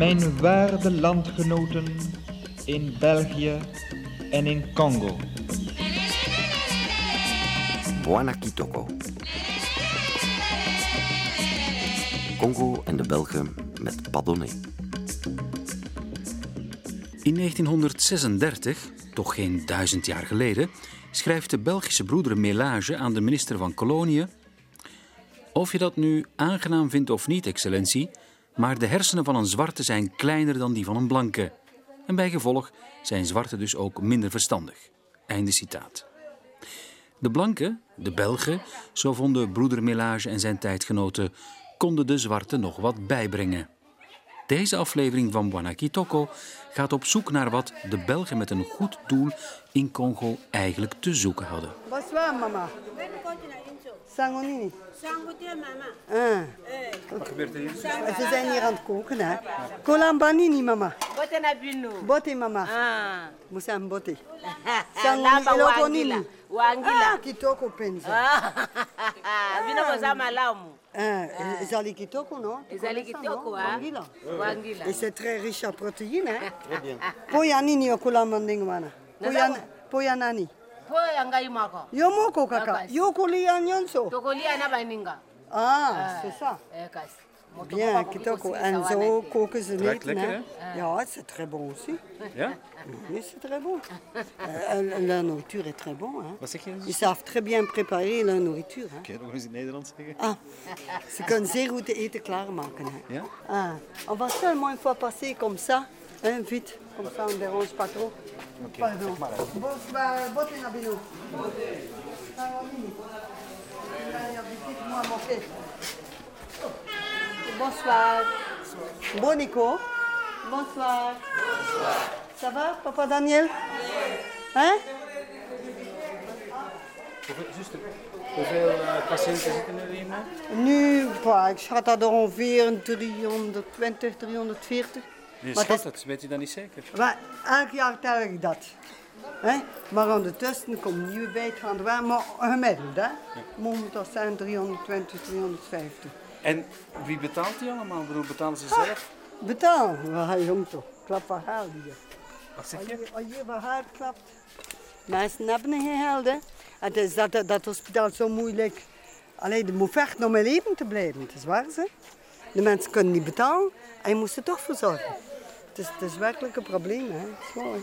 Mijn waarde landgenoten in België en in Congo. Buana Kitoko. Congo en de Belgen met Padonné. In 1936, toch geen duizend jaar geleden, schrijft de Belgische broeder Melage aan de minister van Koloniën. Of je dat nu aangenaam vindt of niet, excellentie, maar de hersenen van een zwarte zijn kleiner dan die van een blanke. En bij gevolg zijn zwarte dus ook minder verstandig. Einde citaat. De blanken, de Belgen, zo vonden broeder Melage en zijn tijdgenoten, konden de zwarte nog wat bijbrengen. Deze aflevering van Wanakitoko gaat op zoek naar wat de Belgen met een goed doel in Congo eigenlijk te zoeken hadden. Bonsoir, mama. Sango nini? Sango te mama. Wat gebeurt er hier? Ze zijn hier aan het koken, hè. Kolamba nini, mama? Bote na binu. Bote, mama. Ah. Musa bote. Sango Laba eloko wangila. nini? Wangila. Ah, kitoko penza. Ah. Bino boza malamu. Ah, ezali kitoko, non? Ezali Tu connais ça, kitoko, non? hein? Wangila? Wangila. Et c'est très riche en protéines, hein? Très bien. Poya nini? Poya. Yo moko kaka. Yo nyonso. Tokolia na baninga. Ah, c'est ça. Eh kasi. Bien, kitoko. koken ze niet, lekker, c'est très bon aussi. Ja? Oui, c'est très bon. Euh, la nourriture est très bon. Hein. Wat zeg je? Ils savent très bien préparer la nourriture. Hein. Oké, nog eens in het Nederlands zeggen. Ah, ze kunnen zeer goed de eten klaarmaken. Hè. Ja? Ah, on va seulement une fois passer comme ça, hein, vite, comme ça on ne dérange pas trop. Pardon. Bino. Moi, mon fils. Bonsoir. Bon Nico. Bonsoir. Ça va, papa Daniel? Hein? Hoeveel uh, patiënten zitten er? Nu, bah, ik schat dat er ongeveer 320, 340. Je Maar schat dat- het, weet u dat niet zeker? Maar elk jaar tel ik dat. Hè? Maar ondertussen komen nieuwe bij, het gaan er wel, maar gemiddeld. Hè? Momenteel zijn 320, 350. En wie betaalt die allemaal? Bedoel, betalen ze zelf? Betaal, we gaan jong toch. Klap van geld hier. Wat zeg Als je? je, als je van haar klapt. Mensen hebben geen geld. Hè? Het is dat, dat, dat hospitaal zo moeilijk. Alleen, je moet vechten om in leven te blijven. Het is waar, ze. De mensen kunnen niet betalen en je moet ze toch verzorgen. Het is, het is werkelijk een probleem. Hè? Het is mooi.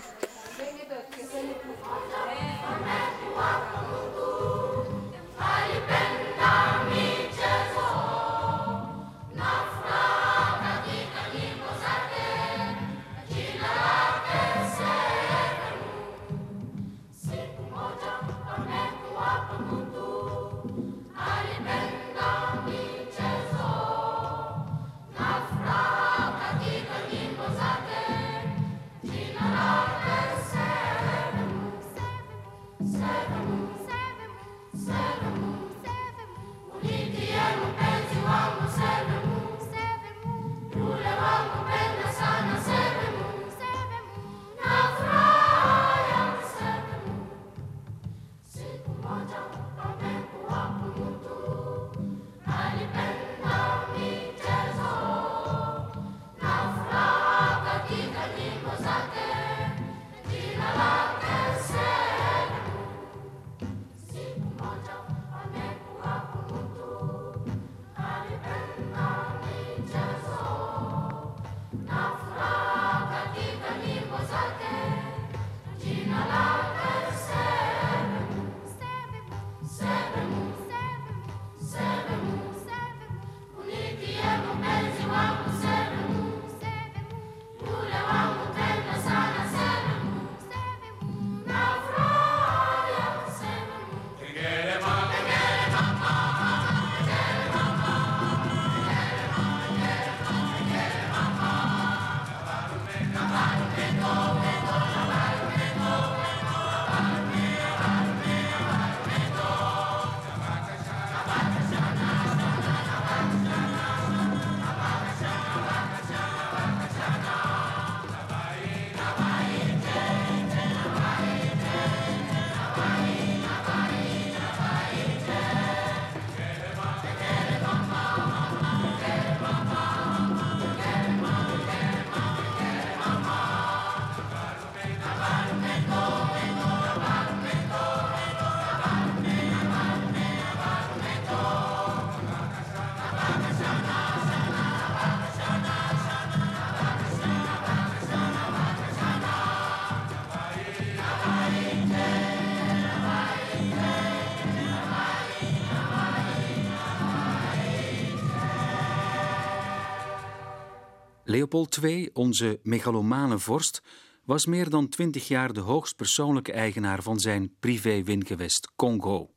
Leopold II, onze megalomane vorst, was meer dan twintig jaar de hoogstpersoonlijke eigenaar van zijn privé-wingewest Congo.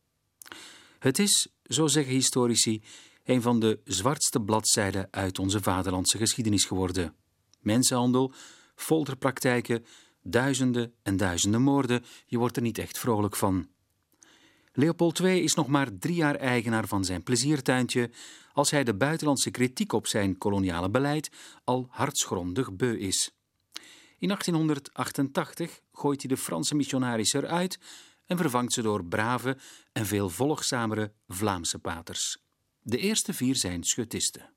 Het is, zo zeggen historici, een van de zwartste bladzijden uit onze vaderlandse geschiedenis geworden. Mensenhandel, folterpraktijken, duizenden en duizenden moorden, je wordt er niet echt vrolijk van. Leopold II is nog maar drie jaar eigenaar van zijn pleziertuintje als hij de buitenlandse kritiek op zijn koloniale beleid al hartsgrondig beu is. In 1888 gooit hij de Franse missionaris eruit en vervangt ze door brave en veel volgzamere Vlaamse paters. De eerste vier zijn schutisten.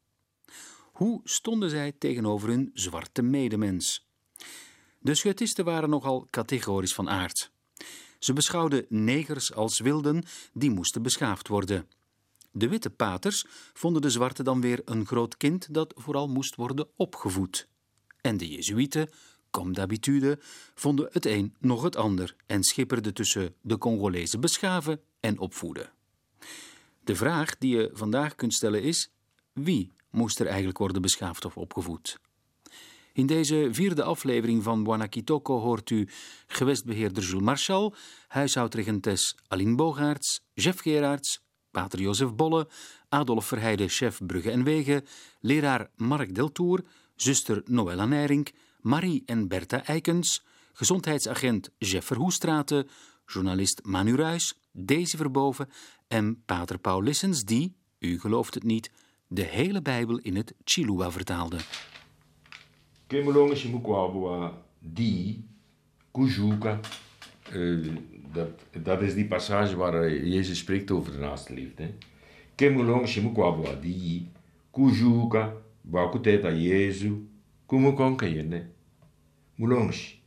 Hoe stonden zij tegenover hun zwarte medemens? De schutisten waren nogal categorisch van aard. Ze beschouwden negers als wilden die moesten beschaafd worden. De witte paters vonden de zwarte dan weer een groot kind dat vooral moest worden opgevoed. En de jezuïeten, comme d'habitude, vonden het een nog het ander en schipperden tussen de Congolezen beschaven en opvoeden. De vraag die je vandaag kunt stellen is: wie moest er eigenlijk worden beschaafd of opgevoed? In deze vierde aflevering van Wanakitoko hoort u gewestbeheerder Jules Marchal, huishoudregentes Aline Bogaerts, Jeff Gerards, pater Jozef Bolle, Adolf Verheide, chef Brugge en Wegen, leraar Mark Deltour, zuster Noëlla Nijrink, Marie en Bertha Eikens, gezondheidsagent Jeff Verhoestraten, journalist Manu Ruijs, Daisy Verboven en pater Paul Lissens die, u gelooft het niet, de hele Bijbel in het Chilua vertaalde. Kemulonga Shimukwawa die Kujuka. Uh, dat, dat is die passage waar eh, Jezus spreekt over de naaste liefde. Kemulonga Shimukwawa die Kujuka. Bakuteta Jezu. Kumukonka yene. Mulongi.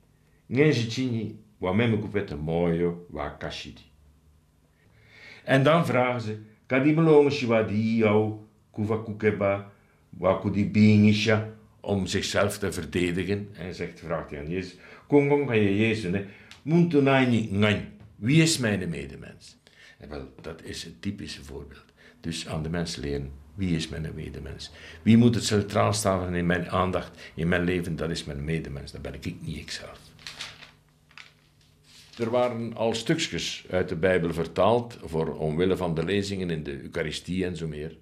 Ngenji chini. Wa meme kupeta moyo wa kashidi. En dan vragen ze, kadi melongen shiwa di jou, kuva kukeba, wa kudi bingisha, om zichzelf te verdedigen. Hij zegt, vraagt hij aan Jezus, kom, kom, kan je Jezus, ngan, wie is mijn medemens? En wel, dat is het typische voorbeeld. Dus aan de mens leren, wie is mijn medemens? Wie moet het centraal staan in mijn aandacht, in mijn leven? Dat is mijn medemens, dat ben ik niet ikzelf. Er waren al stukjes uit de Bijbel vertaald, voor omwille van de lezingen in de Eucharistie en zo meer.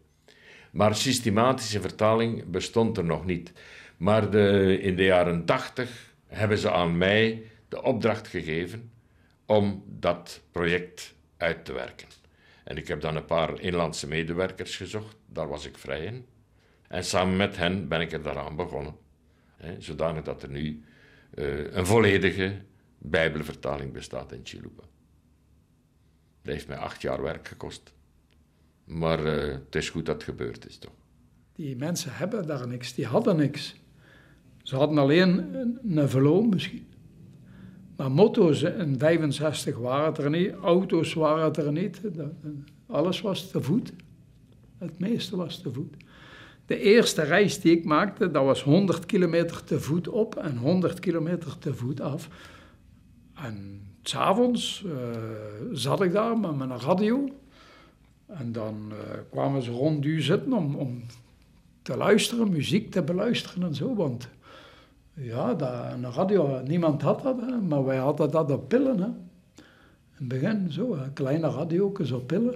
Maar systematische vertaling bestond er nog niet. Maar de, in de jaren tachtig hebben ze aan mij de opdracht gegeven om dat project uit te werken. En ik heb dan een paar inlandse medewerkers gezocht, daar was ik vrij in. En samen met hen ben ik er daaraan begonnen. Hè, zodanig dat er nu uh, een volledige Bijbelvertaling bestaat in Chiluba. Dat heeft mij acht jaar werk gekost. Maar uh, het is goed dat het gebeurd is, toch? Die mensen hebben daar niks, die hadden niks. Ze hadden alleen een, een misschien. Maar motto's in 65 waren er niet, auto's waren er niet. Alles was te voet. Het meeste was te voet. De eerste reis die ik maakte, dat was 100 kilometer te voet op en 100 kilometer te voet af. En s'avonds uh, zat ik daar met mijn radio. En dan uh, kwamen ze rond u zitten om, om te luisteren, muziek te beluisteren en zo. Want ja, dat, een radio, niemand had dat, hè, maar wij hadden dat op pillen. Hè. In het begin zo, hè, kleine radio's op pillen.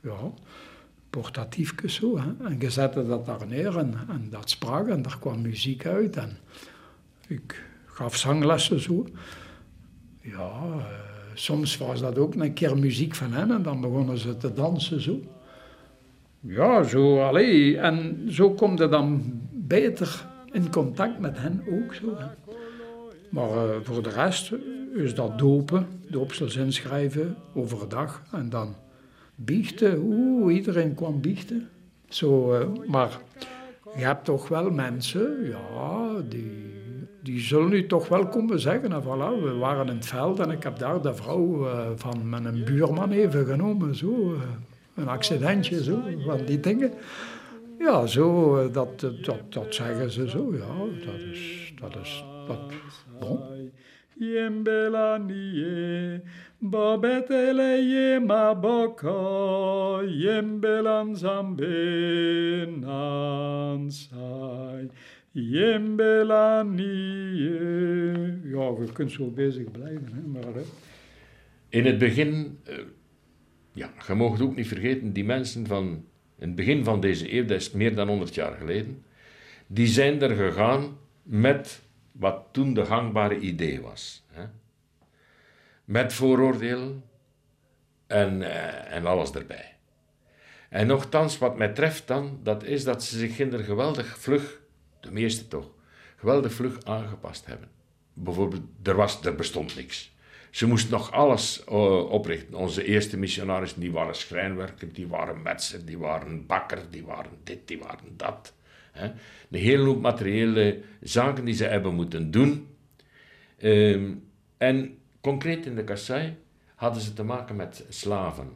Ja, portatiefjes zo. Hè. En je zette dat daar neer en, dat sprak en daar kwam muziek uit. En ik gaf zanglessen zo. Ja, uh, soms was dat ook een keer muziek van hen en dan begonnen ze te dansen zo. Ja, zo, allee. En zo kom je dan beter in contact met hen ook zo. Maar uh, voor de rest is dat dopen, doopsels inschrijven overdag en dan biechten. Oeh, iedereen kwam biechten. Zo, uh, maar je hebt toch wel mensen, ja, die die zullen nu toch wel komen zeggen, en voilà, we waren in het veld en ik heb daar de vrouw uh, van mijn buurman even genomen, zo, uh, een accidentje, zo, van die dingen. Ja, zo, uh, dat, dat, dat zeggen ze zo, ja, dat is, dat is, dat, bon. Yembelanie, babetele zambe nansai. Jimbelanie. Ja, je kunt zo bezig blijven, hè, maar... Hè. In het begin, eh, ja, je mag het ook niet vergeten, die mensen van in het begin van deze eeuw, dat is meer dan 100 jaar geleden, die zijn er gegaan met wat toen de gangbare idee was. Hè? Met vooroordelen en, eh, en alles erbij. En nogthans, wat mij treft dan, dat is dat ze zich er geweldig vlug, de meeste toch, geweldig vlug aangepast hebben. Bijvoorbeeld, er, was, er bestond niks. Ze moesten nog alles uh, oprichten. Onze eerste missionarissen, die waren schrijnwerker, die waren metser, die waren bakker, die waren dit, die waren dat. Hè. Een hele hoop materiële zaken die ze hebben moeten doen. Ehm, en concreet in de kassei hadden ze te maken met slaven.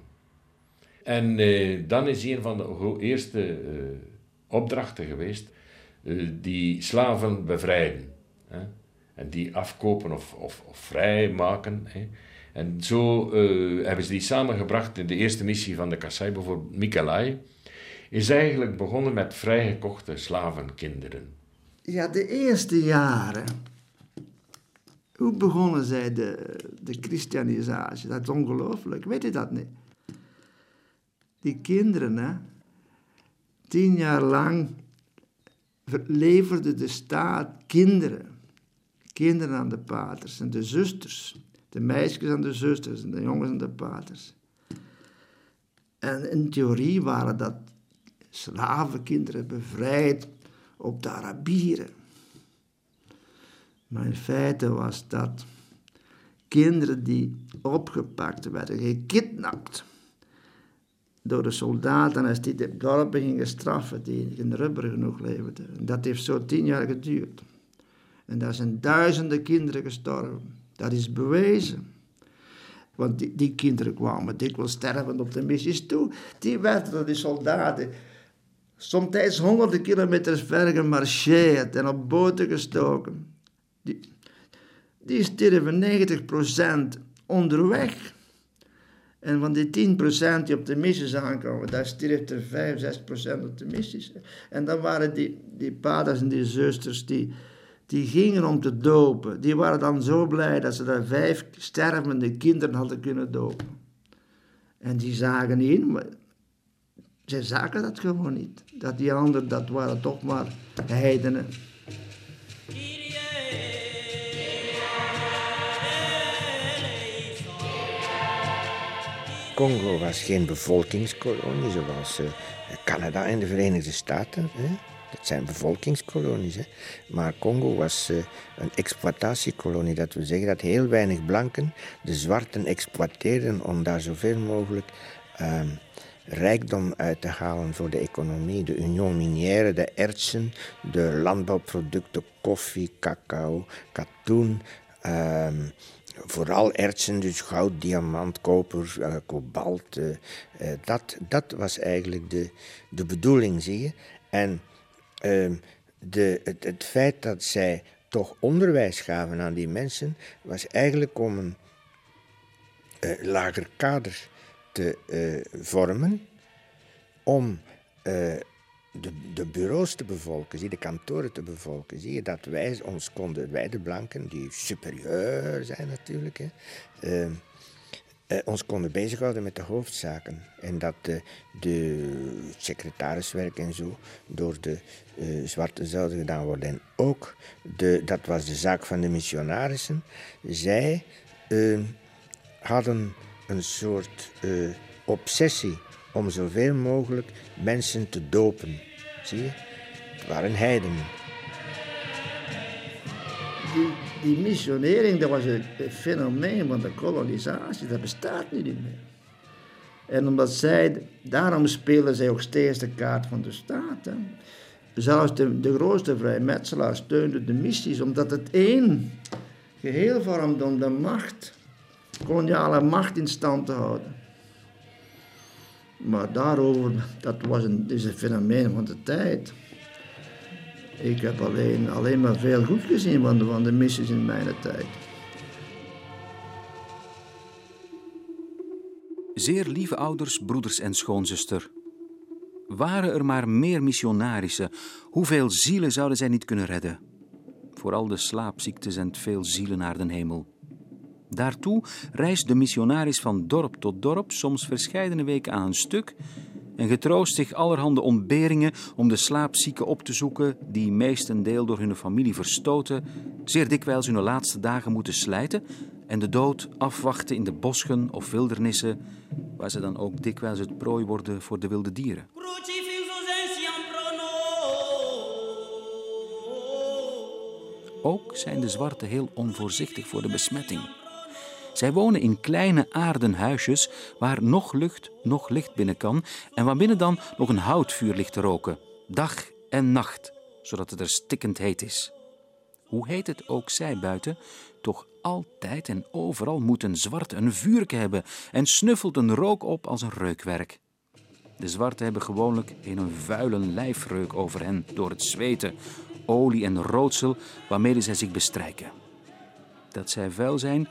En eh, dan is een van de eerste eh, opdrachten geweest eh, die slaven bevrijden. Hè? En die afkopen of, of, of vrijmaken. En zo eh, hebben ze die samengebracht in de eerste missie van de Kassai, bijvoorbeeld Mikelai. Is eigenlijk begonnen met vrijgekochte slavenkinderen. Ja, de eerste jaren. Hoe begonnen zij de, de christianisatie? Dat is ongelooflijk. Weet je dat niet? Die kinderen, hè, tien jaar lang leverde de staat kinderen. Kinderen aan de paters en de zusters. De meisjes aan de zusters en de jongens aan de paters. En in theorie waren dat slavenkinderen bevrijd op de Arabieren. Maar in feite was dat kinderen die opgepakt werden, gekidnapt door de soldaten als die de dorpen gingen straffen die geen rubber genoeg leverden. En dat heeft zo tien jaar geduurd. En daar zijn duizenden kinderen gestorven. Dat is bewezen. Want die, die kinderen kwamen dikwijls stervend op de missies toe. Die werden door die soldaten soms honderden kilometers ver gemarcheerd en op boten gestoken. Die, die sterven 90% onderweg. En van die 10% die op de missies aankomen, daar stierf er 5, 6% op de missies. En dan waren die, die paders en die zusters die, die gingen om te dopen. Die waren dan zo blij dat ze daar vijf stervende kinderen hadden kunnen dopen. En die zagen in, maar ze zagen dat gewoon niet. Dat die anderen, dat waren toch maar heidenen. Congo was geen bevolkingskolonie zoals uh, Canada en de Verenigde Staten. Dat zijn bevolkingskolonies. Maar Congo was uh, een exploitatiekolonie. Dat wil zeggen dat heel weinig blanken de zwarten exploiteerden om daar zoveel mogelijk uh, rijkdom uit te halen voor de economie. De union minière, de ertsen, de landbouwproducten, koffie, cacao, katoen. Ehm, vooral ertsen, dus goud, diamant, koper, uh, kobalt. Uh, uh, dat, dat was eigenlijk de, de bedoeling, zie je. En ehm, de, het, het, feit dat zij toch onderwijs gaven aan die mensen, was eigenlijk om een lager kader te vormen, om de, de bureaus te bevolken, zie, de kantoren te bevolken. Zie je dat wij ons konden, wij de blanken, die superieur zijn natuurlijk, hè, uh, uh, ons konden bezighouden met de hoofdzaken. En dat de, de secretariswerk en zo door de uh, zwarte zouden gedaan worden. En ook, de, dat was de zaak van de missionarissen, zij hadden een soort obsessie om zoveel mogelijk mensen te dopen. Zie je? Het waren heidenen. Die, missionering, dat was een fenomeen van de kolonisatie. Dat bestaat nu niet meer. En omdat zij, daarom spelen zij ook steeds de kaart van de staat. Hè. Zelfs de, de grootste vrijmetselaar steunde de missies, omdat het één geheel vormde om de macht, koloniale macht in stand te houden. Maar daarover, dat was een, is een fenomeen van de tijd. Ik heb alleen, alleen maar veel goed gezien van de, van de missies in mijn tijd. Zeer lieve ouders, broeders en schoonzuster. Waren er maar meer missionarissen, hoeveel zielen zouden zij niet kunnen redden? Vooral de slaapziekte zendt veel zielen naar den hemel. Daartoe reist de missionaris van dorp tot dorp, soms verscheidene weken aan een stuk, en getroost zich allerhande ontberingen om de slaapzieken op te zoeken, die meestendeel door hun familie verstoten, zeer dikwijls hun laatste dagen moeten slijten en de dood afwachten in de bosgen of wildernissen, waar ze dan ook dikwijls het prooi worden voor de wilde dieren. Ook zijn de zwarten heel onvoorzichtig voor de besmetting. Zij wonen in kleine aarden huisjes waar nog lucht, nog licht binnen kan en waarbinnen dan nog een houtvuur ligt te roken, dag en nacht, zodat het er stikkend heet is. Hoe heet het ook zij buiten, toch altijd en overal moet een een vuurke hebben en snuffelt een rook op als een reukwerk. De zwarten hebben gewoonlijk een vuile lijfreuk over hen door het zweten, olie en roodsel waarmee zij zich bestrijken. Dat zij vuil zijn,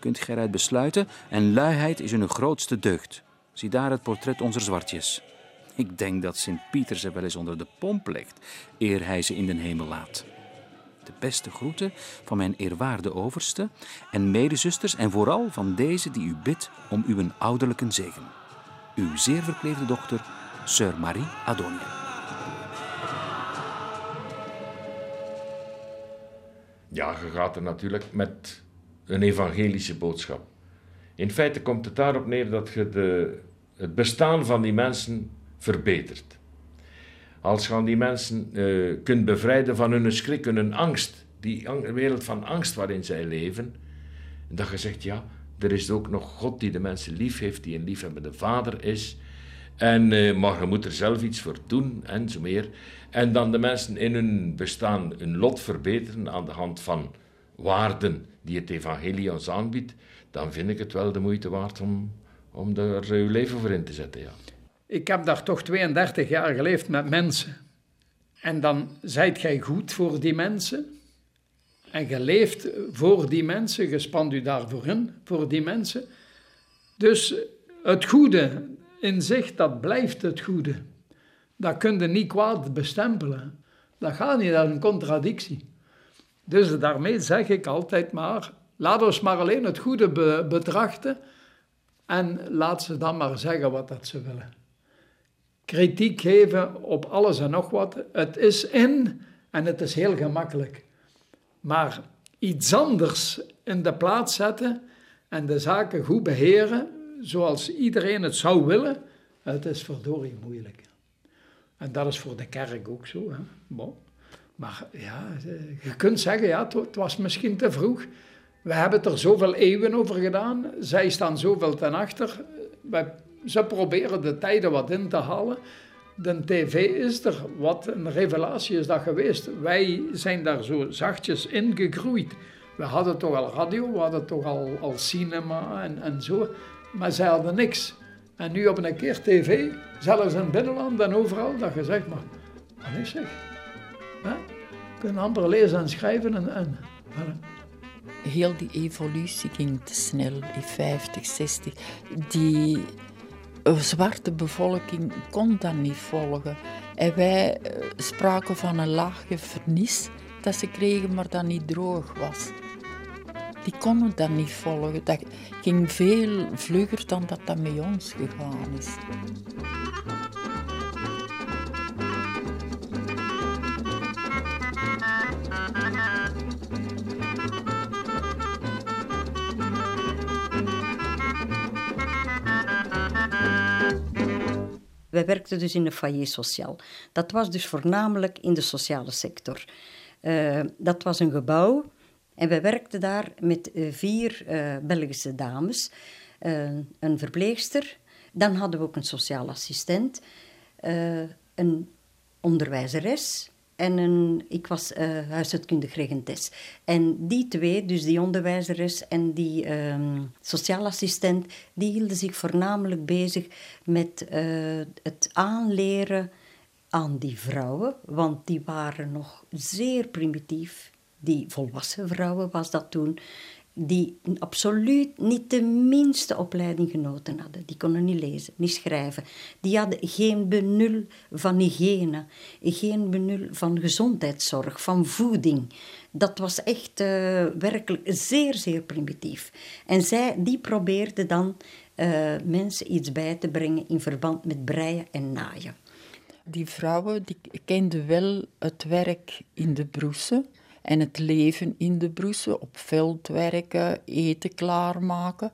kunt gij eruit besluiten en luiheid is hun grootste deugd. Zie daar het portret onze zwartjes. Ik denk dat Sint-Pieter ze wel eens onder de pomp legt, eer hij ze in den hemel laat. De beste groeten van mijn eerwaarde overste en medezusters en vooral van deze die u bidt om uw ouderlijke zegen. Uw zeer verpleegde dochter, Sir Marie Adonia. Ja, je gaat er natuurlijk met een evangelische boodschap. In feite komt het daarop neer dat je de, het bestaan van die mensen verbetert. Als je die mensen uh, kunt bevrijden van hun schrik hun angst, die wereld van angst waarin zij leven, dat je zegt, ja, er is ook nog God die de mensen lief heeft, die een liefhebbende vader is. En, uh, maar je moet er zelf iets voor doen en zo meer. En dan de mensen in hun bestaan hun lot verbeteren aan de hand van waarden die het evangelie ons aanbiedt, dan vind ik het wel de moeite waard om, om er uw leven voor in te zetten. Ja. Ik heb daar toch 32 jaar geleefd met mensen. En dan zijt gij goed voor die mensen. En je leeft voor die mensen, je spant u daarvoor in, voor die mensen. Dus het goede in zich, dat blijft het goede. Dat kun je niet kwaad bestempelen. Dat gaat niet, dat is een contradictie. Dus daarmee zeg ik altijd maar, laat ons maar alleen het goede betrachten en laat ze dan maar zeggen wat dat ze willen. Kritiek geven op alles en nog wat, het is in en het is heel gemakkelijk. Maar iets anders in de plaats zetten en de zaken goed beheren, zoals iedereen het zou willen, het is verdorie moeilijk. En dat is voor de kerk ook zo. Hè? Maar ja, je kunt zeggen, ja, het was misschien te vroeg. We hebben er zoveel eeuwen over gedaan. Zij staan zoveel ten achter. ze proberen de tijden wat in te halen. De tv is er. Wat een revelatie is dat geweest. Wij zijn daar zo zachtjes in gegroeid. We hadden toch al radio, we hadden toch al, al cinema en, en zo. Maar zij hadden niks. En nu op een keer tv, zelfs in het binnenland en overal, dat je zegt, maar wat is zeg? Hè? Kunnen amper lezen en schrijven en... en Heel die evolutie ging te snel, die 50, 60. Die zwarte bevolking kon dat niet volgen. En wij eh, spraken van een laagje vernis dat ze kregen, maar dat niet droog was. Die konden dat niet volgen. Dat ging veel vlugger dan dat dat met ons gegaan is. Wij werkten dus in een foyer sociaal. Dat was dus voornamelijk in de sociale sector. Uh, dat was een gebouw en wij werkten daar met uh, vier uh, Belgische dames, een verpleegster. Dan hadden we ook een sociaal assistent, een onderwijzeres en een, ik was uh, regentes. En die twee, dus die onderwijzeres en die um, sociaal assistent, die hielden zich voornamelijk bezig met uh, het aanleren aan die vrouwen, want die waren nog zeer primitief. Die volwassen vrouwen was dat toen. Die absoluut niet de minste opleiding genoten hadden. Die konden niet lezen, niet schrijven. Die hadden geen benul van hygiëne, geen benul van gezondheidszorg, van voeding. Dat was echt uh, werkelijk zeer, zeer primitief. En zij die probeerden dan uh, mensen iets bij te brengen in verband met breien en naaien. Die vrouwen die kenden wel het werk in de broesen en het leven in de broesen, op veld werken, eten klaarmaken.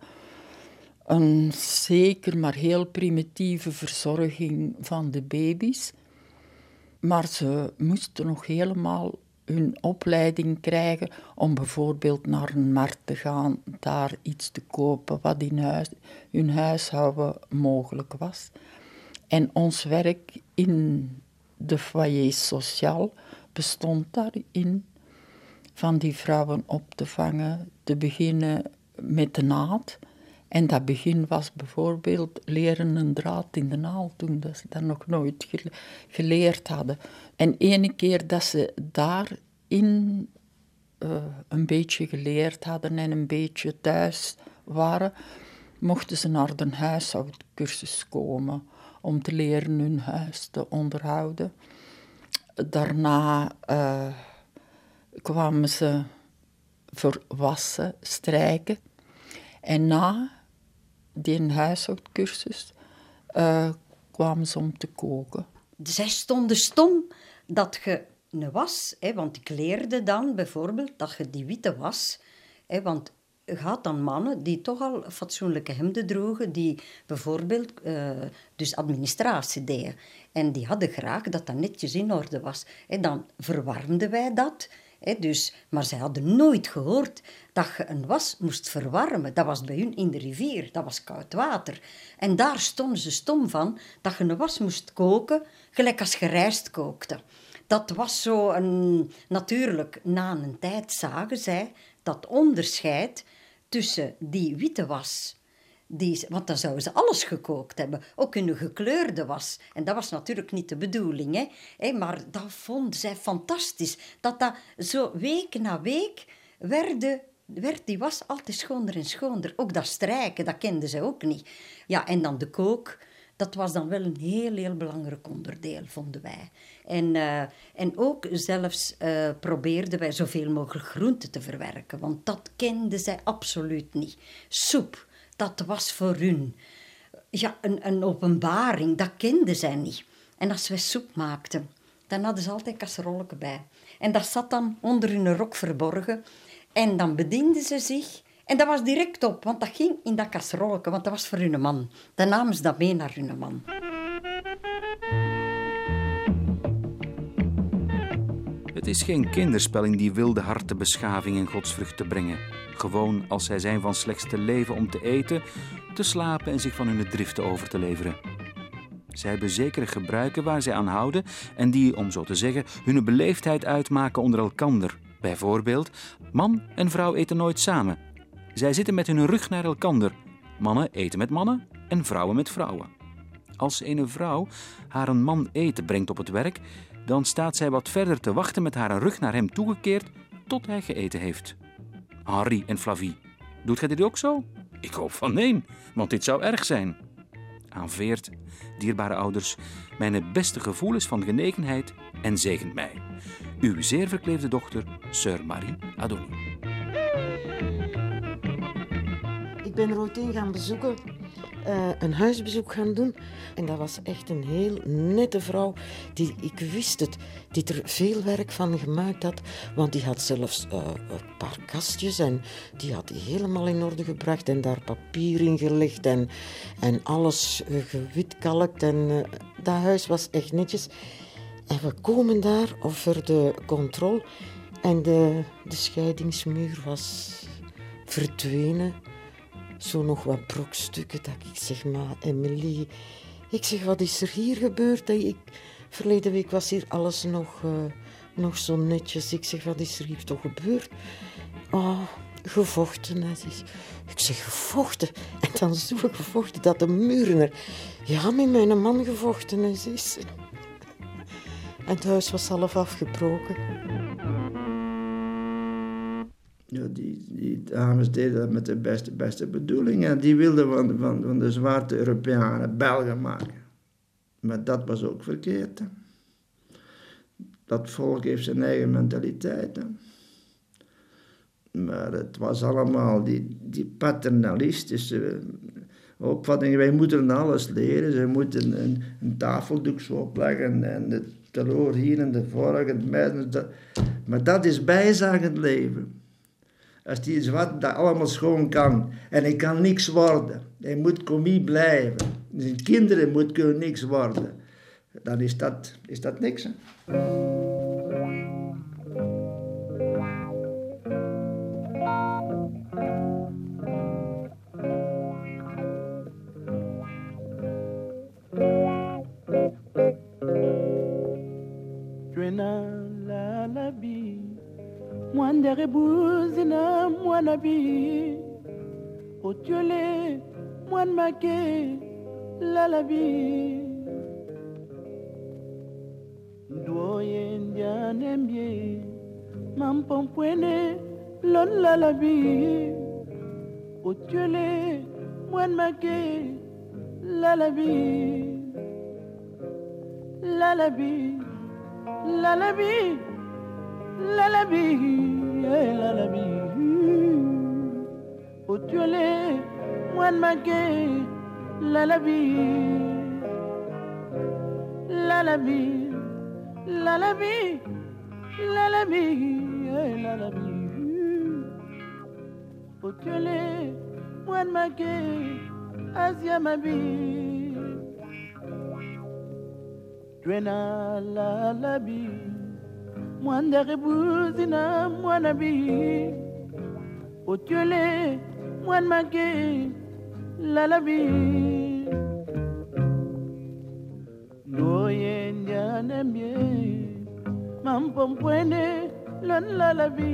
Een zeker maar heel primitieve verzorging van de baby's. Maar ze moesten nog helemaal hun opleiding krijgen om bijvoorbeeld naar een markt te gaan, daar iets te kopen wat in huis, hun huishouden mogelijk was. En ons werk in de foyer sociaal bestond daarin van die vrouwen op te vangen, te beginnen met de naad. En dat begin was bijvoorbeeld leren een draad in de naald doen, dat ze dat nog nooit geleerd hadden. En ene keer dat ze daarin uh, een beetje geleerd hadden en een beetje thuis waren, mochten ze naar de huishoudcursus komen om te leren hun huis te onderhouden. Daarna uh, kwamen ze voor wassen, strijken. En na die huishoudcursus uh, kwamen ze om te koken. Zij stonden stom dat je een was, hè, want ik leerde dan bijvoorbeeld dat je die witte was, hè, want je had dan mannen die toch al fatsoenlijke hemden droegen, die bijvoorbeeld uh, dus administratie deden. En die hadden graag dat dat netjes in orde was. En dan verwarmden wij dat dus, maar zij hadden nooit gehoord dat je een was moest verwarmen. Dat was bij hun in de rivier, dat was koud water. En daar stonden ze stom van dat je een was moest koken, gelijk als je rijst kookte. Dat was zo een... Natuurlijk, na een tijd zagen zij dat onderscheid tussen die witte was die, want dan zouden ze alles gekookt hebben, ook een gekleurde was. En dat was natuurlijk niet de bedoeling, hè? maar dat vonden zij fantastisch. Dat dat zo week na week werd, werd die was altijd schoner en schoner. Ook dat strijken, dat kenden ze ook niet. Ja, en dan de kook, dat was dan wel een heel, heel belangrijk onderdeel, vonden wij. En, uh, en ook zelfs uh, probeerden wij zoveel mogelijk groenten te verwerken, want dat kenden zij absoluut niet. Soep dat was voor hun ja, een, een openbaring. Dat kenden zij niet. En als wij soep maakten, dan hadden ze altijd kasserollen bij. En dat zat dan onder hun rok verborgen. En dan bedienden ze zich. En dat was direct op, want dat ging in dat kasserolletje, want dat was voor hun man. Dan namen ze dat mee naar hun man. Het is geen kinderspel in die wilde harte beschaving en godsvrucht te brengen. Gewoon als zij zijn van slechts te leven om te eten, te slapen en zich van hun driften over te leveren. Zij hebben zekere gebruiken waar zij aan houden en die, om zo te zeggen, hun beleefdheid uitmaken onder elkander. Bijvoorbeeld, man en vrouw eten nooit samen. Zij zitten met hun rug naar elkander. Mannen eten met mannen en vrouwen met vrouwen. Als een vrouw haar een man eten brengt op het werk, dan staat zij wat verder te wachten met haar rug naar hem toegekeerd tot hij geëten heeft. Henri en Flavie, doet gij dit ook zo? Ik hoop van nee, want dit zou erg zijn. Aanveert, dierbare ouders, mijn beste gevoelens van genegenheid en zegent mij. Uw zeer verkleefde dochter, Sir Marie Adonie. Ik ben er ooit in gaan bezoeken uh, een huisbezoek gaan doen. En dat was echt een heel nette vrouw. Die, ik wist het, die er veel werk van gemaakt had. Want die had zelfs uh, een paar kastjes en die had die helemaal in orde gebracht. En daar papier in gelegd en, en alles uh, gewitkalkt. En dat huis was echt netjes. En we komen daar over de controle. En de, de scheidingsmuur was verdwenen zo nog wat brokstukken. Dat ik zeg, maar Emily, ik zeg, wat is er hier gebeurd? Ik, verleden week was hier alles nog, uh, nog zo netjes. Ik zeg, wat is er hier toch gebeurd? Oh, gevochten. Ik zeg, gevochten? En dan zo gevochten dat de muren er... Ja, met mijn man gevochten is. En het huis was half afgebroken. Die, die dames deden dat met de beste, beste bedoelingen. Die wilden van, van, van de zwarte Europeanen Belgen maken. Maar dat was ook verkeerd. Dat volk heeft zijn eigen mentaliteit. hè. Maar het was allemaal die, die paternalistische opvatting. Wij moeten alles leren. Ze moeten een, een tafeldoek zo opleggen en de teloor hier en de. Dat. Maar dat is bijzagend leven. Als die zwart dat allemaal schoon kan en hij kan niks worden, hij moet comie blijven, zijn kinderen kunnen niks worden, dan is dat, is dat niks. mwandere buzina mwana bi otiole mwan make lalabi. Ndoye ndianembie mampompwene lon lalabi. Otiole mwan make lalabi. Lalabi lalabi. Lalabi, eh, lalabi, au tuolé, moine maqué, lalabi, lalabi, lalabi, lalabi, eh, lalabi, au tuolé, moine maqué, Asia mabi, Duena lalabi. mwandere buzina mwana bi otiole mwana make lalabi ndoye ndianembie mampompwene lon lalabi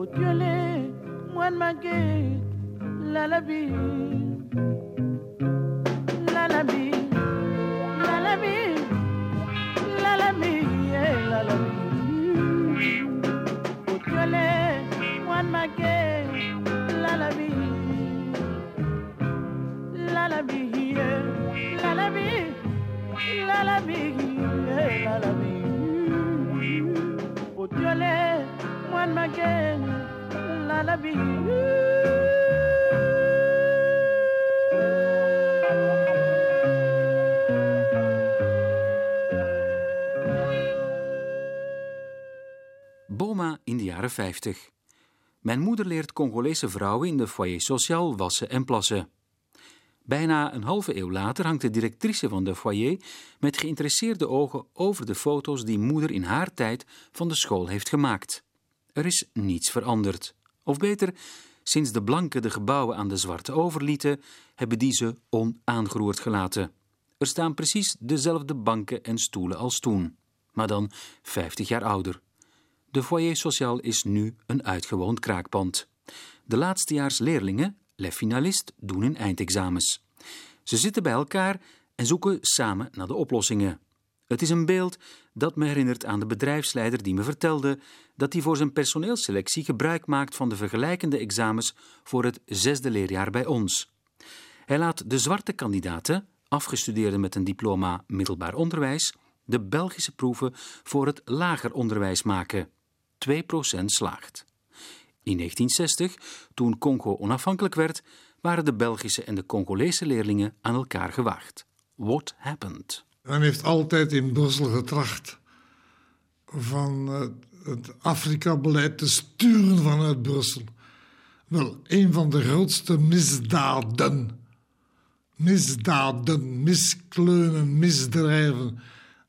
otiole mwana make lalabi. Boma in de jaren 50. Mijn moeder leert Congolese vrouwen in de foyer sociaal wassen en plassen. Bijna een halve eeuw later hangt de directrice van de foyer met geïnteresseerde ogen over de foto's die moeder in haar tijd van de school heeft gemaakt. Er is niets veranderd. Of beter, sinds de blanken de gebouwen aan de zwarte overlieten, hebben die ze onaangeroerd gelaten. Er staan precies dezelfde banken en stoelen als toen, maar dan 50 jaar ouder. De foyer sociaal is nu een uitgewoond kraakpand. De laatstejaars leerlingen, les finalist, doen hun eindexamens. Ze zitten bij elkaar en zoeken samen naar de oplossingen. Het is een beeld dat me herinnert aan de bedrijfsleider die me vertelde dat hij voor zijn personeelsselectie gebruik maakt van de vergelijkende examens voor het zesde leerjaar bij ons. Hij laat de zwarte kandidaten, afgestudeerden met een diploma middelbaar onderwijs, de Belgische proeven voor het lager onderwijs maken. 2% slaagt. In 1960, toen Congo onafhankelijk werd, waren de Belgische en de Congolese leerlingen aan elkaar gewaagd. What happened? Men heeft altijd in Brussel getracht van het Afrika-beleid te sturen vanuit Brussel. Wel, een van de grootste misdaden, misdaden, miskleunen, misdrijven,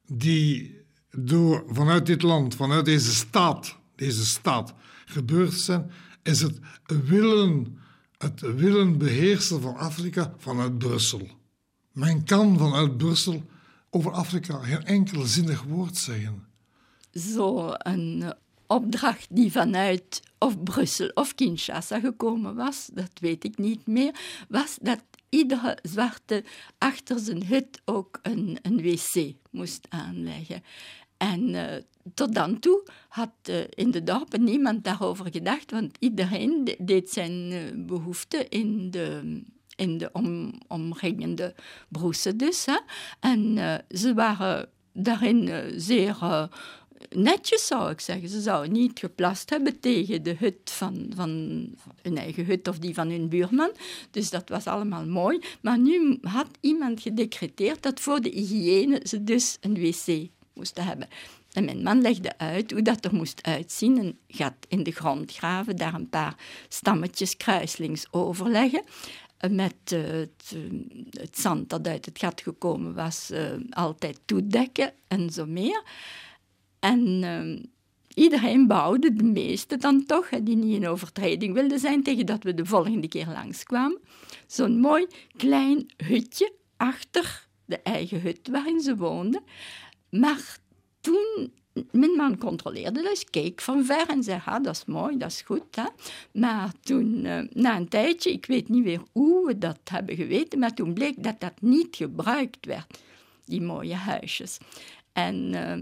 die door, vanuit dit land, vanuit deze staat, deze staat gebeurd zijn, is het willen, het willen beheersen van Afrika vanuit Brussel. Men kan vanuit Brussel over Afrika geen enkel zinnig woord zeggen. Zo een opdracht die vanuit of Brussel of Kinshasa gekomen was, dat weet ik niet meer, was dat iedere zwarte achter zijn hut ook een, een wc moest aanleggen. En uh, tot dan toe had uh, in de dorpen niemand daarover gedacht, want iedereen de deed zijn uh, behoeften in de, in de om, omringende broesen dus. En ze waren daarin zeer netjes, zou ik zeggen. Ze zouden niet geplast hebben tegen de hut van, van hun eigen hut of die van hun buurman. Dus dat was allemaal mooi. Maar nu had iemand gedecreteerd dat voor de hygiëne ze dus een wc moesten hebben. En mijn man legde uit hoe dat er moest uitzien. Een gat in de grond graven, daar een paar stammetjes kruislings overleggen. Met uh, het, het, zand dat uit het gat gekomen was, uh, altijd toedekken en zo meer. En iedereen bouwde, de meeste dan toch, die niet in overtreding wilden zijn, tegen dat we de volgende keer langskwamen. Zo'n mooi klein hutje achter de eigen hut waarin ze woonden. Maar toen, mijn man controleerde dat, keek van ver en zei, ah, dat is mooi, dat is goed. Hè? Maar toen, uh, na een tijdje, ik weet niet meer hoe we dat hebben geweten, maar toen bleek dat dat niet gebruikt werd, die mooie huisjes. En uh,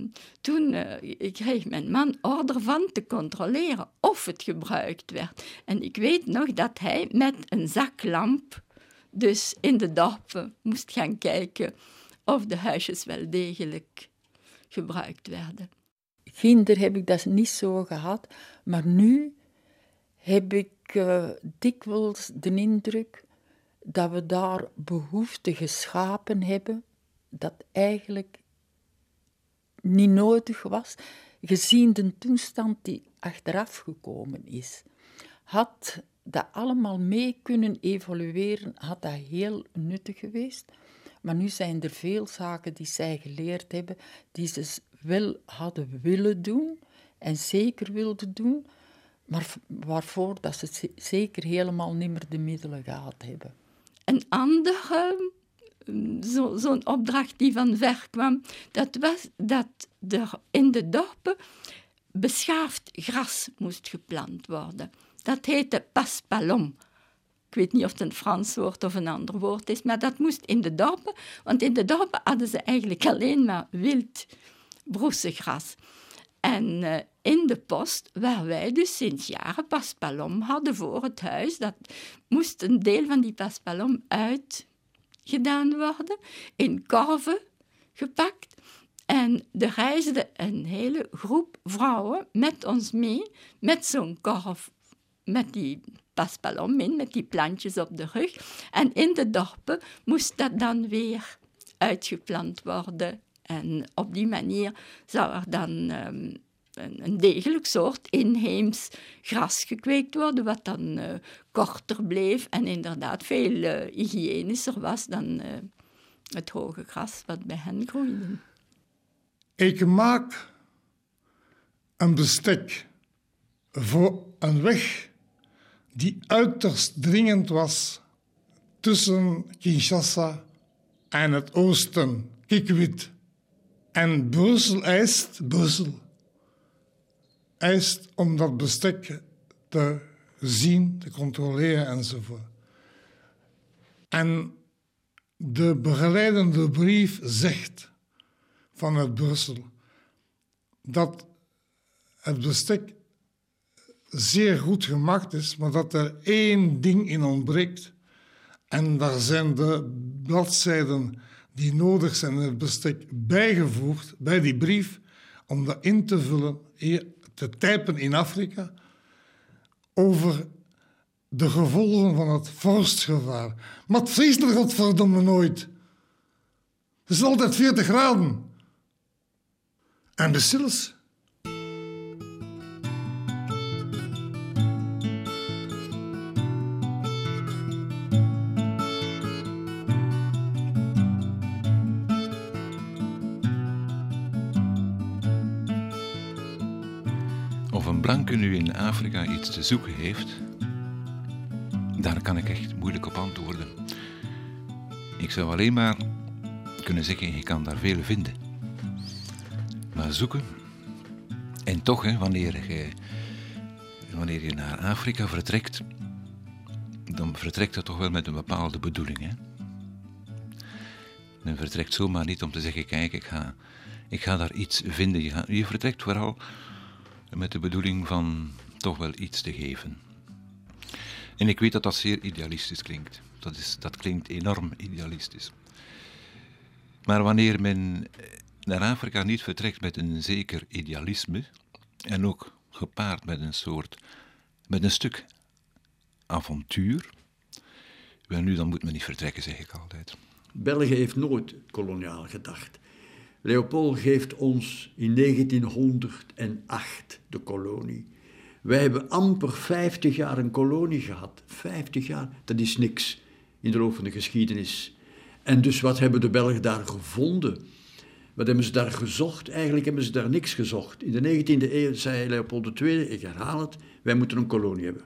toen uh, kreeg mijn man order van te controleren of het gebruikt werd. En ik weet nog dat hij met een zaklamp dus in de dorpen moest gaan kijken of de huisjes wel degelijk gebruikt werden. Kinder heb ik dat niet zo gehad, maar nu heb ik uh, dikwijls de indruk dat we daar behoefte geschapen hebben dat eigenlijk niet nodig was, gezien de toestand die achteraf gekomen is. Had dat allemaal mee kunnen evolueren, had dat heel nuttig geweest. Maar nu zijn er veel zaken die zij geleerd hebben, die ze wel hadden willen doen en zeker wilden doen, maar waarvoor dat ze zeker helemaal niet meer de middelen gehad hebben. Een andere zo'n zo opdracht die van ver kwam, dat was dat er in de dorpen beschaafd gras moest geplant worden. Dat heette paspalom. Ik weet niet of het een Frans woord of een ander woord is, maar dat moest in de dorpen, want in de dorpen hadden ze eigenlijk alleen maar wild broesengras. En uh, in de post, waar wij dus sinds jaren paspalom hadden voor het huis, dat moest een deel van die paspalom uit gedaan worden, in korven gepakt. En er reisde een hele groep vrouwen met ons mee, met zo'n korf, met die paspalom in, met die plantjes op de rug. En in de dorpen moest dat dan weer uitgeplant worden. En op die manier zou er dan um, een, degelijk soort inheems gras gekweekt worden, wat dan uh, korter bleef en inderdaad veel uh, hygiënischer was dan uh, het hoge gras wat bij hen groeide. Ik maak een bestek voor een weg die uiterst dringend was tussen Kinshasa en het oosten, Kikwit. En Brussel eist, Brussel eist om dat bestek te zien, te controleren enzovoort. En de begeleidende brief zegt vanuit Brussel dat het bestek zeer goed gemaakt is, maar dat er één ding in ontbreekt. En daar zijn de bladzijden die nodig zijn in het bestek bijgevoegd bij die brief om dat in te vullen te typen in Afrika over de gevolgen van het vorstgevaar. Maar het vriest er godverdomme nooit. Het is altijd 40 graden. En de Afrika iets te zoeken heeft, daar kan ik echt moeilijk op antwoorden. Ik zou alleen maar kunnen zeggen, je kan daar veel vinden. Maar zoeken, en toch, wanneer, je, wanneer je naar Afrika vertrekt, dan vertrekt dat toch wel met een bepaalde bedoeling. Hè? Men vertrekt zomaar niet om te zeggen, kijk, ik ga ik ga daar iets vinden. Je vertrekt vooral met de bedoeling van toch wel iets te geven. En ik weet dat dat zeer idealistisch klinkt. Dat, is, dat klinkt enorm idealistisch. Maar wanneer men naar Afrika niet vertrekt met een zeker idealisme, en ook gepaard met een soort, met een stuk avontuur, wel nu, dan moet men niet vertrekken, zeg ik altijd. België heeft nooit koloniaal gedacht. Leopold geeft ons in 1908 de kolonie. Wij hebben amper 50 jaar een kolonie gehad. 50 jaar, dat is niks in de loop van de geschiedenis. En dus wat hebben de Belgen daar gevonden? Wat hebben ze daar gezocht? Eigenlijk hebben ze daar niks gezocht. In de 19e eeuw zei Leopold II, ik herhaal het, wij moeten een kolonie hebben.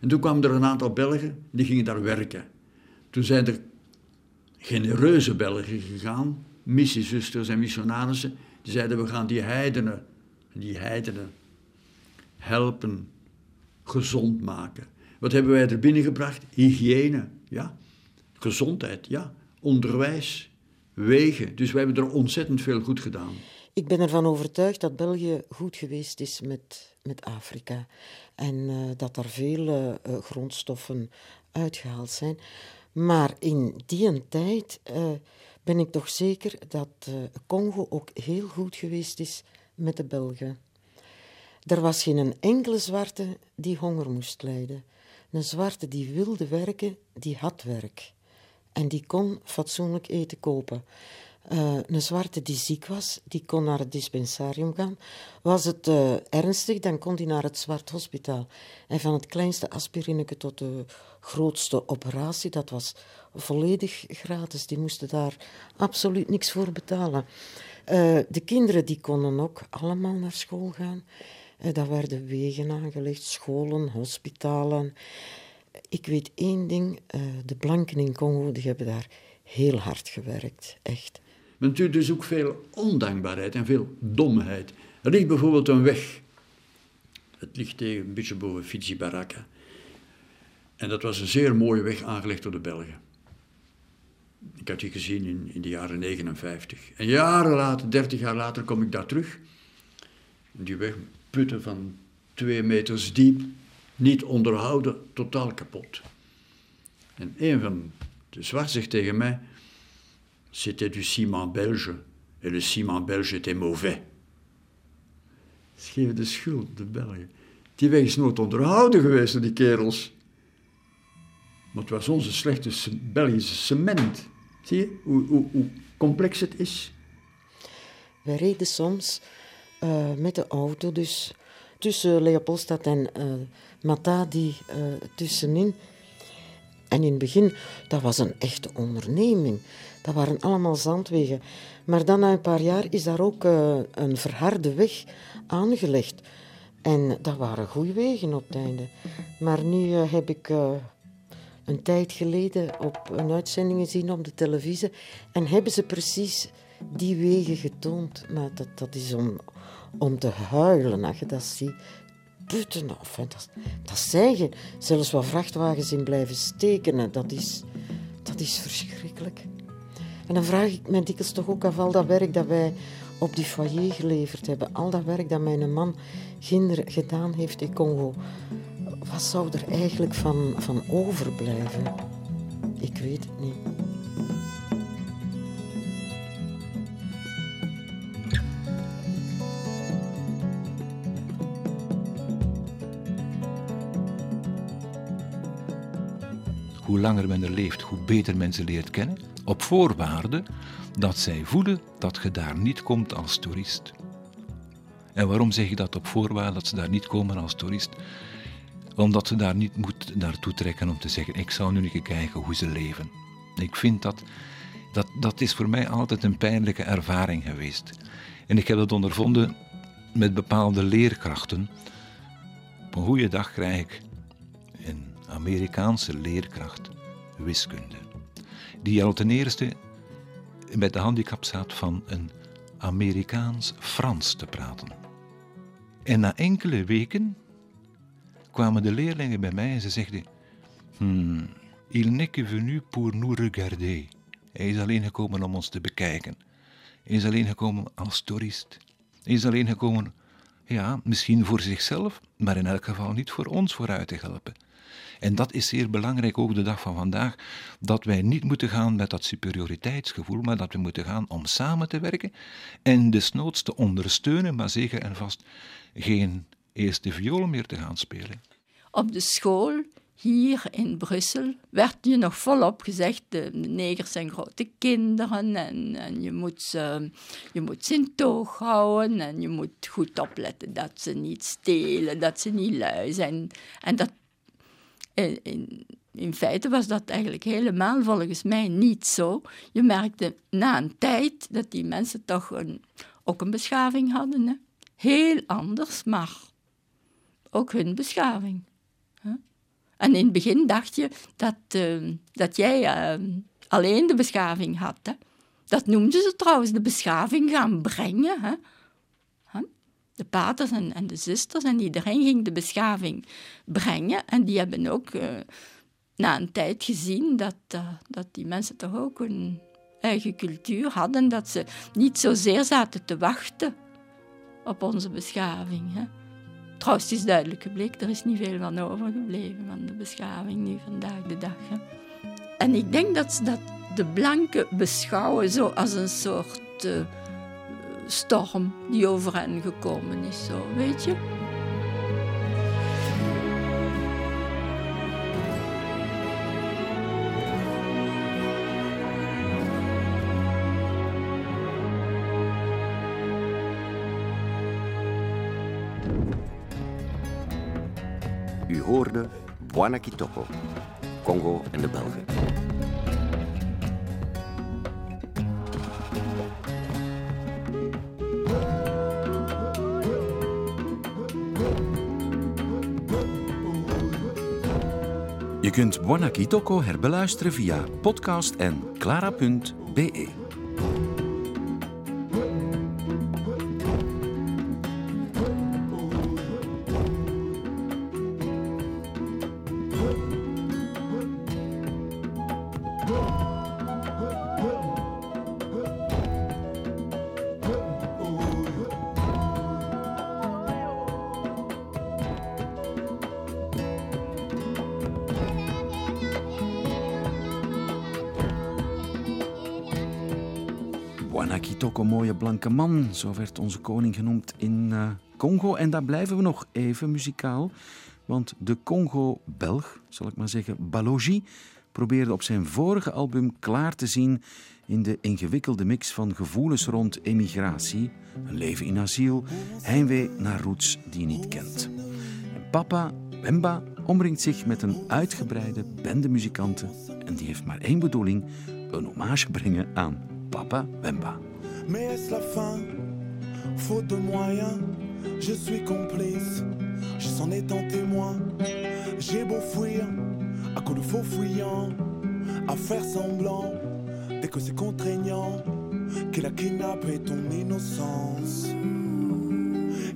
En toen kwamen er een aantal Belgen, die gingen daar werken. Toen zijn er genereuze Belgen gegaan, missiezusters en missionarissen, die zeiden we gaan die heidenen, die heidenen helpen gezond maken. Wat hebben wij er binnengebracht? Hygiëne, ja. Gezondheid, ja. Onderwijs, wegen. Dus wij hebben er ontzettend veel goed gedaan. Ik ben ervan overtuigd dat België goed geweest is met, met Afrika. En uh, dat er veel uh, grondstoffen uitgehaald zijn. Maar in die tijd uh, ben ik toch zeker dat Congo ook heel goed geweest is met de Belgen. Er was geen enkele zwarte die honger moest lijden. Een zwarte die wilde werken, die had werk. En die kon fatsoenlijk eten kopen. Uh, een zwarte die ziek was, die kon naar het dispensarium gaan. Was het uh, ernstig, dan kon hij naar het zwart hospitaal. En van het kleinste aspirineke tot de grootste operatie, dat was volledig gratis. Die moesten daar absoluut niks voor betalen. Uh, de kinderen die konden ook allemaal naar school gaan. Uh, daar werden wegen aangelegd, scholen, hospitalen. Ik weet één ding, de blanken in Congo die hebben daar heel hard gewerkt, echt. Men doet dus ook veel ondankbaarheid en veel domheid. Er ligt bijvoorbeeld een weg. Het ligt tegen een beetje boven Fiji Baraka. En dat was een zeer mooie weg aangelegd door de Belgen. Ik had die gezien in, in de jaren 59. En jaren later, 30 jaar later, kom ik daar terug. Die weg, putten van twee meters diep, niet onderhouden, totaal kapot. En een van de zwart zegt tegen mij: c'était du ciment belge. Et le ciment belge était mauvais. Geven de schuld, de Belgen. Die weg is nooit onderhouden geweest die kerels. Maar het was onze slechte Belgische cement. Zie je hoe, hoe, hoe complex het is? Wij reden soms uh, met de auto, dus tussen Leopoldstad en uh, Matadi uh, tussenin. En in het begin, dat was een echte onderneming. Dat waren allemaal zandwegen. Maar dan na een paar jaar is daar ook een verharde weg aangelegd. En dat waren goede wegen op het einde. Maar nu heb ik een tijd geleden op een uitzending gezien op de televisie. En hebben ze precies die wegen getoond. Maar dat, dat is om, om te huilen als je dat ziet. Putten af. Dat, dat zijn. Zelfs wat vrachtwagens in blijven steken. Dat is, dat is verschrikkelijk. En dan vraag ik me dikwijls toch ook af al dat werk dat wij op die foyer geleverd hebben. Al dat werk dat mijn man Ginder gedaan heeft in Congo. Wat zou er eigenlijk van, van overblijven? Ik weet het niet. Hoe langer men er leeft, hoe beter men ze leert kennen op voorwaarde dat zij voelen dat je daar niet komt als toerist. En waarom zeg je dat op voorwaarde dat ze daar niet komen als toerist? Omdat ze daar niet moet naartoe trekken om te zeggen: ik zou nu een kijken hoe ze leven. Ik vind dat, dat, dat is voor mij altijd een pijnlijke ervaring geweest. En ik heb dat ondervonden met bepaalde leerkrachten. Op een goede dag krijg ik Amerikaanse leerkracht wiskunde die al ten eerste met de handicap staat van een Amerikaans-Frans te praten. En na enkele weken kwamen de leerlingen bij mij en ze zeiden: hmm, Il n'est que venu pour nous regarder. Hij is alleen gekomen om ons te bekijken. Hij is alleen gekomen als toerist. Hij is alleen gekomen, ja, misschien voor zichzelf, maar in elk geval niet voor ons vooruit te helpen. En dat is zeer belangrijk ook de dag van vandaag, dat wij niet moeten gaan met dat superioriteitsgevoel, maar dat we moeten gaan om samen te werken en desnoods te ondersteunen, maar zeker en vast geen eerste viool meer te gaan spelen. Op de school hier in Brussel werd je nog volop gezegd: de negers zijn grote kinderen en, en je, moet ze, je moet ze in toog houden en je moet goed opletten dat ze niet stelen, dat ze niet lui zijn. En dat, in, in, feite was dat eigenlijk helemaal volgens mij niet zo. Je merkte na een tijd dat die mensen toch een, ook een beschaving hadden. Hè? Heel anders, maar ook hun beschaving. En in het begin dacht je dat, uh, dat jij uh, alleen de beschaving had. Hè? Dat noemden ze trouwens de beschaving gaan brengen. Hè? De paters en, de zusters en iedereen ging de beschaving brengen. En die hebben ook uh, na een tijd gezien dat, dat die mensen toch ook een eigen cultuur hadden. Dat ze niet zozeer zaten te wachten op onze beschaving. Hè? Trouwens, het is duidelijk gebleken, er is niet veel van overgebleven van de beschaving nu vandaag de dag. Hè. En ik denk dat ze dat de blanken beschouwen zo als een soort uh, storm die over hen gekomen is, zo, weet je. U hoorde Buana Kitoko, Congo en de Belgen. Kunt Buana Kitoko herbeluisteren via podcast en clara.be. blanke man. Zo werd onze koning genoemd in uh, Congo. En daar blijven we nog even muzikaal. Want de Congo-Belg, zal ik maar zeggen, Balogi, probeerde op zijn vorige album klaar te zien in de ingewikkelde mix van gevoelens rond emigratie, een leven in asiel, heimwee naar roots die je niet kent. En papa Wemba omringt zich met een uitgebreide bende muzikanten en die heeft maar één bedoeling, een hommage brengen aan Papa Wemba. Mais est-ce la fin? Faute de moyens, je suis complice. Je s'en étant témoin. J'ai beau fuir, à coup de faux fuyants, à faire semblant, dès que c'est contraignant, qu'il a kidnappé ton innocence.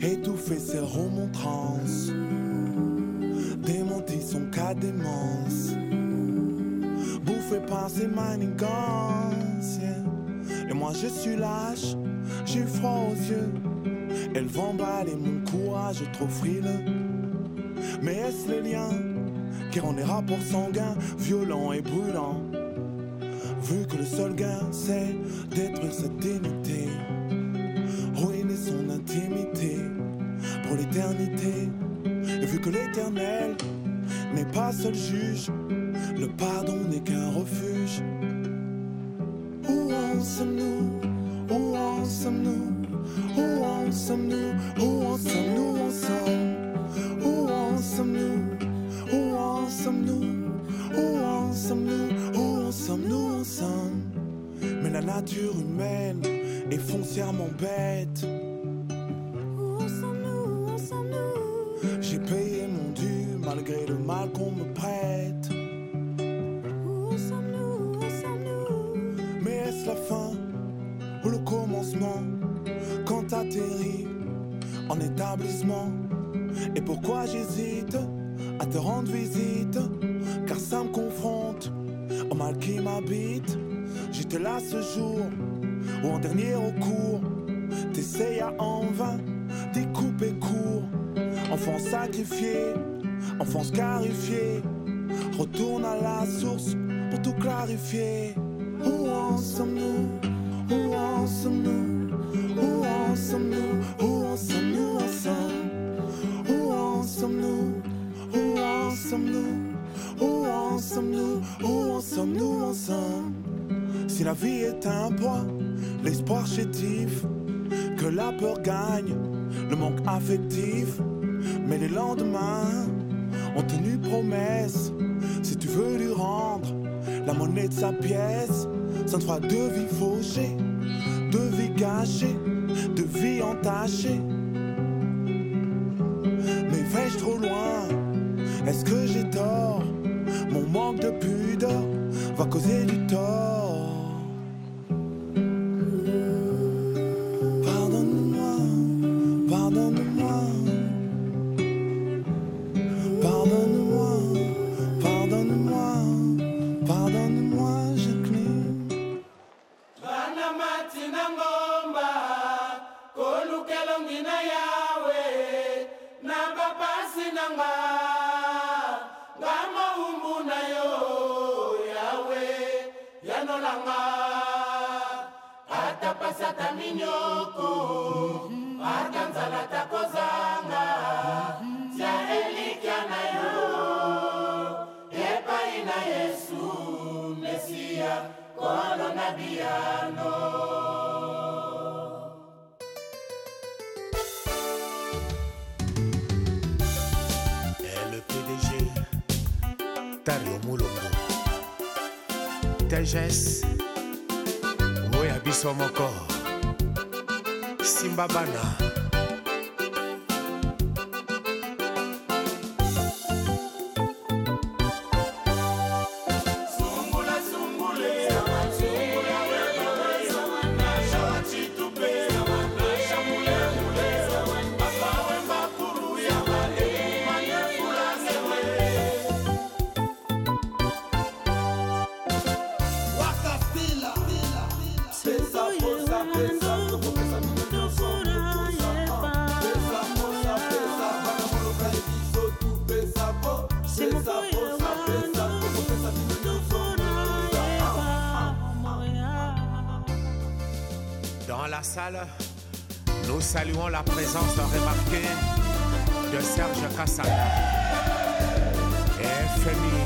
Étouffé ses remontrances, démenti son cas démence, bouffé par ses manigances. Et moi je suis lâche, j'ai froid aux yeux. Elle emballer mon courage trop frileux. Mais est-ce le lien? Car on est rapport sanguin, violent et brûlant. Vu que le seul gain c'est détruire sa dignité, ruiner son intimité pour l'éternité. Et vu que l'éternel n'est pas seul juge, le pardon n'est qu'un refuge. Sommes-nous? Où en sommes-nous? Où en sommes-nous? Où en sommes-nous ensemble? Où en sommes-nous? Où en sommes-nous? Où en sommes-nous? Où en sommes-nous ensemble? Mais la nature humaine est foncièrement bête. Ce jour ou en dernier recours. T'essayes en vain, découper court. Enfant sacrifié, enfant scarifié. Retourne à la source pour tout clarifier. Où en sommes-nous? Où en sommes-nous? Où en sommes-nous? Où en sommes-nous ensemble Où en sommes-nous? Où en sommes-nous? Où en sommes-nous? Où en sommes-nous ensemble Si la vie est un poids, l'espoir chétif, que la peur gagne, le manque affectif, mais les lendemains ont tenu promesse. Si tu veux lui rendre la monnaie de sa pièce, ça te fera deux vies fauchées, deux vies gâchées, deux vies entachées. Mais vais-je trop loin? Est-ce que j'ai tort? Mon manque de pudeur va causer du tort. kolo na biano tario molongo teges oya biso moko. Simba bana. La présence remarquée de Serge Kassana. FMI.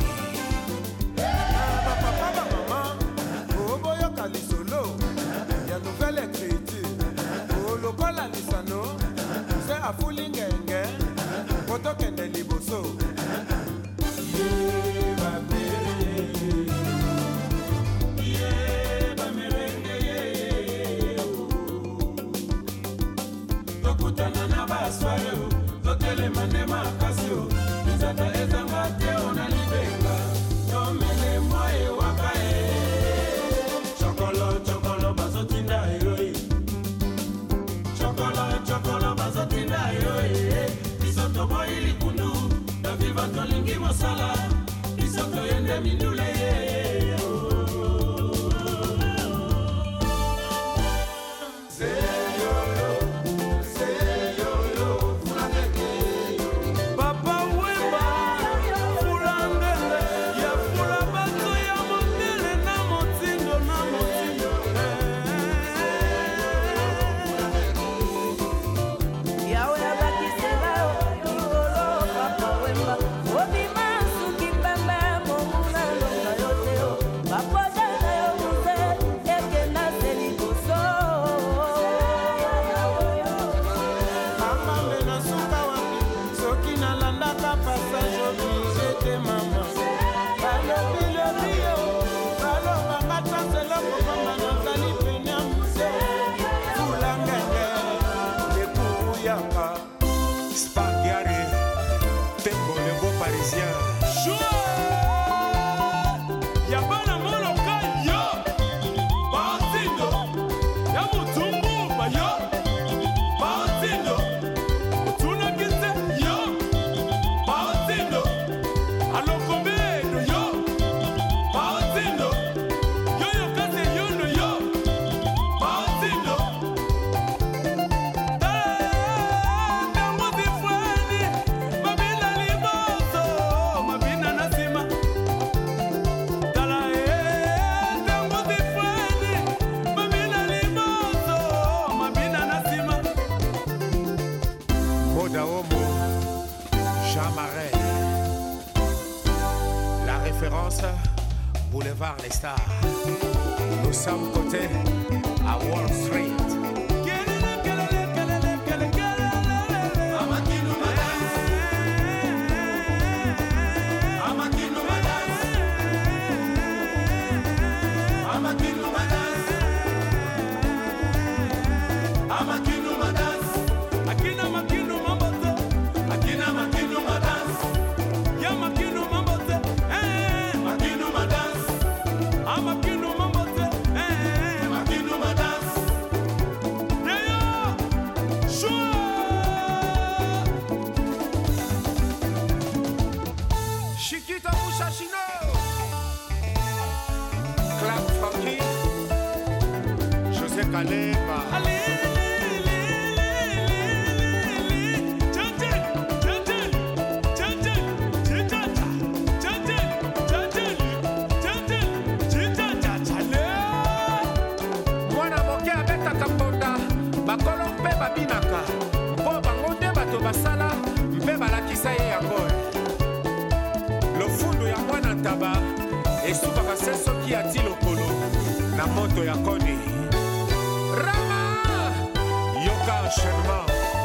Rama, your conscience.